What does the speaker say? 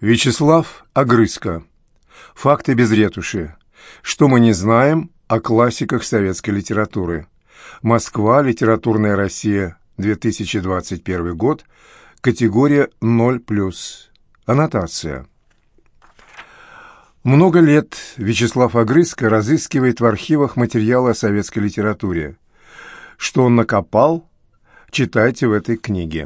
Вячеслав Огрызко. Факты без ретуши. Что мы не знаем о классиках советской литературы. Москва. Литературная Россия. 2021 год. Категория 0+. Аннотация. Много лет Вячеслав Огрызко разыскивает в архивах материалы о советской литературе. Что он накопал, читайте в этой книге.